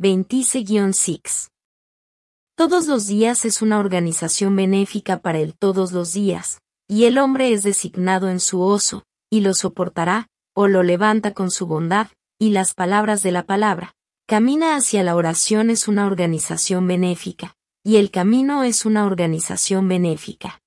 26-6. Todos los días es una organización benéfica para el todos los días, y el hombre es designado en su oso, y lo soportará, o lo levanta con su bondad, y las palabras de la palabra. Camina hacia la oración es una organización benéfica, y el camino es una organización benéfica.